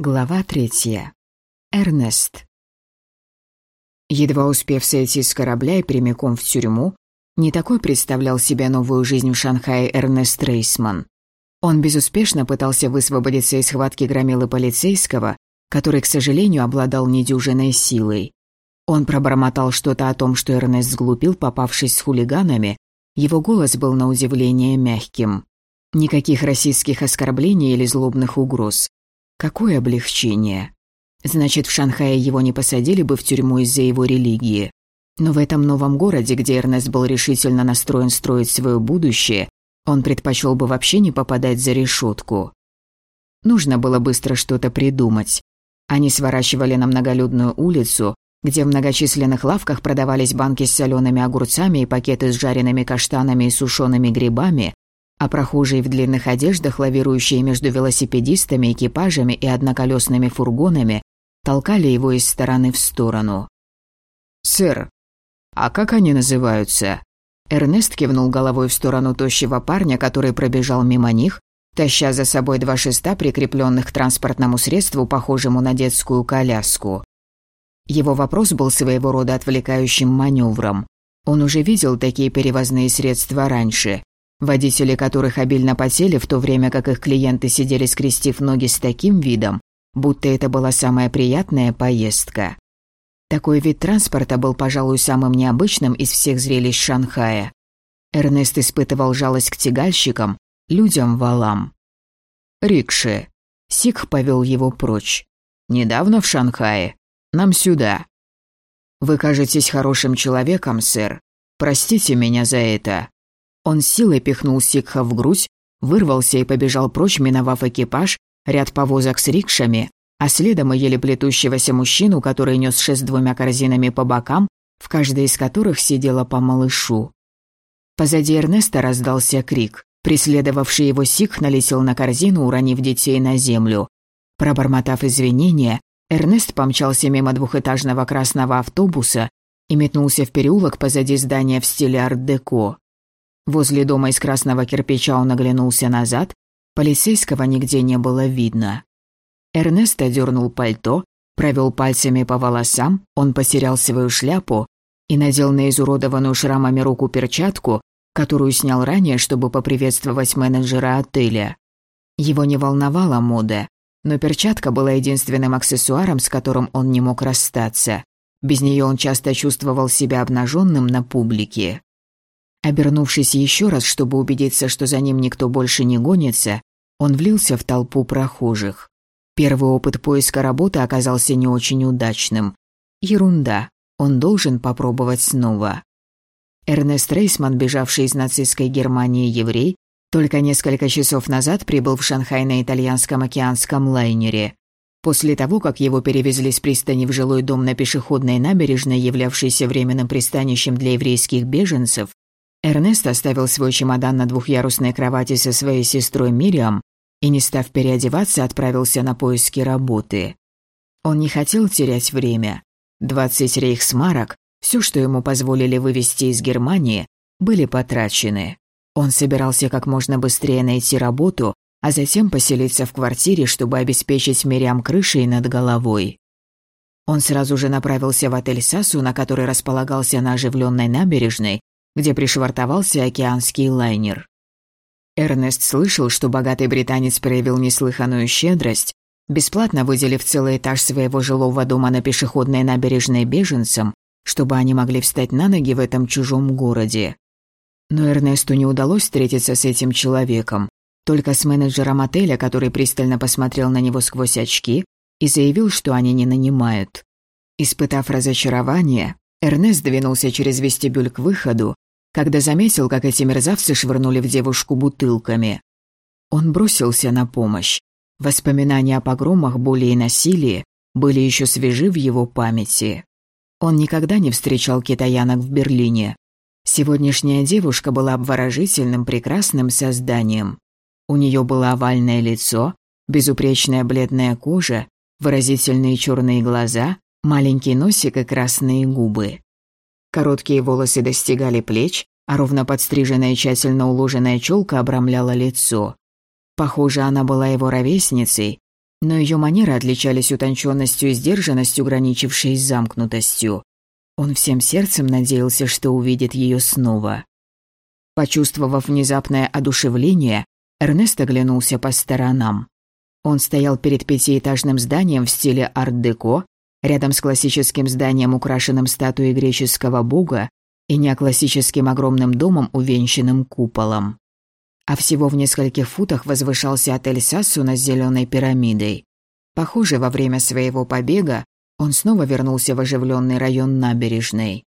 Глава третья. Эрнест. Едва успев сойти с корабля и прямиком в тюрьму, не такой представлял себе новую жизнь в Шанхае Эрнест Рейсман. Он безуспешно пытался высвободиться из схватки громилы полицейского, который, к сожалению, обладал недюжиной силой. Он пробормотал что-то о том, что Эрнест сглупил, попавшись с хулиганами. Его голос был на удивление мягким. Никаких российских оскорблений или злобных угроз. Какое облегчение. Значит, в Шанхае его не посадили бы в тюрьму из-за его религии. Но в этом новом городе, где Эрнест был решительно настроен строить свое будущее, он предпочел бы вообще не попадать за решетку. Нужно было быстро что-то придумать. Они сворачивали на многолюдную улицу, где в многочисленных лавках продавались банки с солеными огурцами и пакеты с жареными каштанами и сушеными грибами, а прохожие в длинных одеждах, лавирующие между велосипедистами, экипажами и одноколесными фургонами, толкали его из стороны в сторону. «Сэр, а как они называются?» Эрнест кивнул головой в сторону тощего парня, который пробежал мимо них, таща за собой два шеста, прикрепленных к транспортному средству, похожему на детскую коляску. Его вопрос был своего рода отвлекающим маневром. Он уже видел такие перевозные средства раньше водители которых обильно потели, в то время как их клиенты сидели скрестив ноги с таким видом, будто это была самая приятная поездка. Такой вид транспорта был, пожалуй, самым необычным из всех зрелищ Шанхая. Эрнест испытывал жалость к тягальщикам, людям-валам. «Рикши». Сикх повел его прочь. «Недавно в Шанхае. Нам сюда». «Вы кажетесь хорошим человеком, сэр. Простите меня за это». Он силой пихнул Сикха в грудь, вырвался и побежал прочь, миновав экипаж, ряд повозок с рикшами, а следом и еле плетущегося мужчину, который нес шест двумя корзинами по бокам, в каждой из которых сидела по малышу. Позади Эрнеста раздался крик. Преследовавший его Сикх налетел на корзину, уронив детей на землю. Пробормотав извинения, Эрнест помчался мимо двухэтажного красного автобуса и метнулся в переулок позади здания в стиле арт-деко. Возле дома из красного кирпича он оглянулся назад, полицейского нигде не было видно. Эрнест одернул пальто, провел пальцами по волосам, он потерял свою шляпу и надел на изуродованную шрамами руку перчатку, которую снял ранее, чтобы поприветствовать менеджера отеля. Его не волновала мода, но перчатка была единственным аксессуаром, с которым он не мог расстаться. Без нее он часто чувствовал себя обнаженным на публике. Обернувшись еще раз, чтобы убедиться, что за ним никто больше не гонится, он влился в толпу прохожих. Первый опыт поиска работы оказался не очень удачным. Ерунда. Он должен попробовать снова. Эрнест Рейсман, бежавший из нацистской Германии еврей, только несколько часов назад прибыл в Шанхай на итальянском океанском лайнере. После того, как его перевезли с пристани в жилой дом на пешеходной набережной, являвшейся временным пристанищем для еврейских беженцев, Эрнест оставил свой чемодан на двухъярусной кровати со своей сестрой Мириам и, не став переодеваться, отправился на поиски работы. Он не хотел терять время. Двадцать рейхсмарок, все, что ему позволили вывести из Германии, были потрачены. Он собирался как можно быстрее найти работу, а затем поселиться в квартире, чтобы обеспечить Мириам крышей над головой. Он сразу же направился в отель Сасу, на который располагался на оживленной набережной, где пришвартовался океанский лайнер. Эрнест слышал, что богатый британец проявил неслыханную щедрость, бесплатно выделив целый этаж своего жилого дома на пешеходной набережной беженцам, чтобы они могли встать на ноги в этом чужом городе. Но Эрнесту не удалось встретиться с этим человеком, только с менеджером отеля, который пристально посмотрел на него сквозь очки и заявил, что они не нанимают. Испытав разочарование, Эрнест двинулся через вестибюль к выходу, когда заметил, как эти мерзавцы швырнули в девушку бутылками. Он бросился на помощь. Воспоминания о погромах, боли и насилии были еще свежи в его памяти. Он никогда не встречал китаянок в Берлине. Сегодняшняя девушка была обворожительным, прекрасным созданием. У нее было овальное лицо, безупречная бледная кожа, выразительные черные глаза, маленький носик и красные губы. Короткие волосы достигали плеч, а ровно подстриженная и тщательно уложенная челка обрамляла лицо. Похоже, она была его ровесницей, Но ее манеры отличались утонченностью и сдержанностью, граничившей с замкнутостью. Он всем сердцем надеялся, что увидит ее снова. Почувствовав внезапное одушевление, Эрнест оглянулся по сторонам. Он стоял перед пятиэтажным зданием в стиле арт-деко, рядом с классическим зданием, украшенным статуей греческого бога, и неоклассическим огромным домом, увенчанным куполом. А всего в нескольких футах возвышался отель Сассуна с зеленой пирамидой. Похоже, во время своего побега он снова вернулся в оживленный район набережной.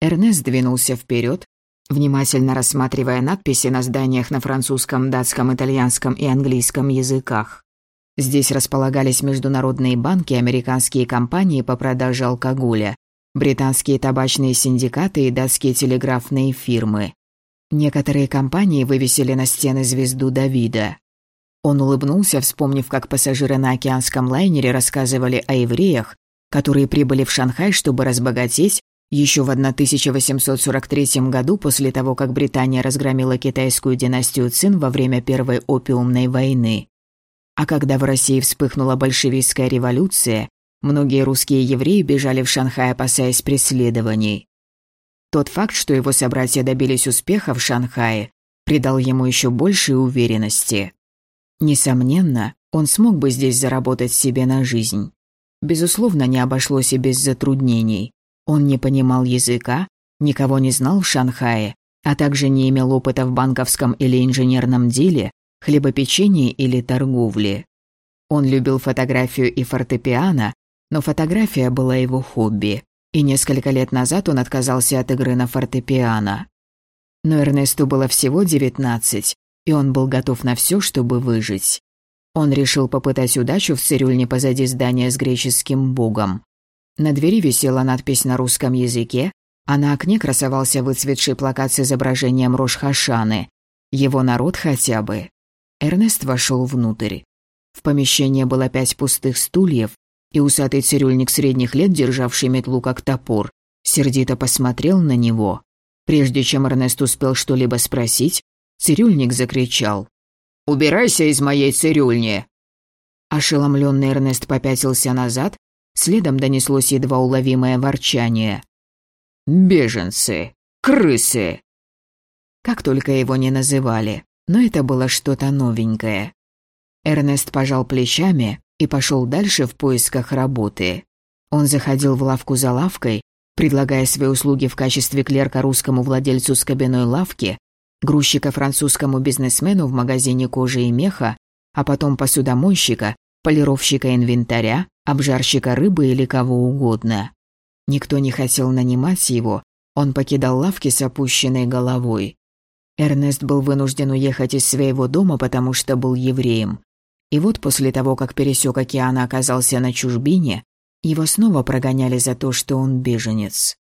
Эрнест двинулся вперед, внимательно рассматривая надписи на зданиях на французском, датском, итальянском и английском языках. Здесь располагались международные банки, американские компании по продаже алкоголя, британские табачные синдикаты и датские телеграфные фирмы. Некоторые компании вывесили на стены звезду Давида. Он улыбнулся, вспомнив, как пассажиры на океанском лайнере рассказывали о евреях, которые прибыли в Шанхай, чтобы разбогатеть, еще в 1843 году после того, как Британия разгромила китайскую династию Цин во время Первой опиумной войны. А когда в России вспыхнула большевистская революция, многие русские евреи бежали в Шанхай, опасаясь преследований. Тот факт, что его собратья добились успеха в Шанхае, придал ему еще большей уверенности. Несомненно, он смог бы здесь заработать себе на жизнь. Безусловно, не обошлось и без затруднений. Он не понимал языка, никого не знал в Шанхае, а также не имел опыта в банковском или инженерном деле, хлебопечении или торговле. Он любил фотографию и фортепиано, но фотография была его хобби, и несколько лет назад он отказался от игры на фортепиано. Но Эрнесту было всего 19, и он был готов на все, чтобы выжить. Он решил попытать удачу в цирюльне позади здания с греческим богом. На двери висела надпись на русском языке, а на окне красовался выцветший плакат с изображением Рош-Хашаны. Его народ хотя бы. Эрнест вошел внутрь. В помещении было пять пустых стульев, и усатый цирюльник средних лет, державший метлу как топор, сердито посмотрел на него. Прежде чем Эрнест успел что-либо спросить, цирюльник закричал. «Убирайся из моей цирюльни!» Ошеломленный Эрнест попятился назад, следом донеслось едва уловимое ворчание. «Беженцы! Крысы!» Как только его не называли но это было что-то новенькое. Эрнест пожал плечами и пошел дальше в поисках работы. Он заходил в лавку за лавкой, предлагая свои услуги в качестве клерка русскому владельцу скобяной лавки, грузчика французскому бизнесмену в магазине кожи и меха, а потом посудомойщика, полировщика инвентаря, обжарщика рыбы или кого угодно. Никто не хотел нанимать его, он покидал лавки с опущенной головой. Эрнест был вынужден уехать из своего дома, потому что был евреем. И вот после того, как пересек океан и оказался на чужбине, его снова прогоняли за то, что он беженец.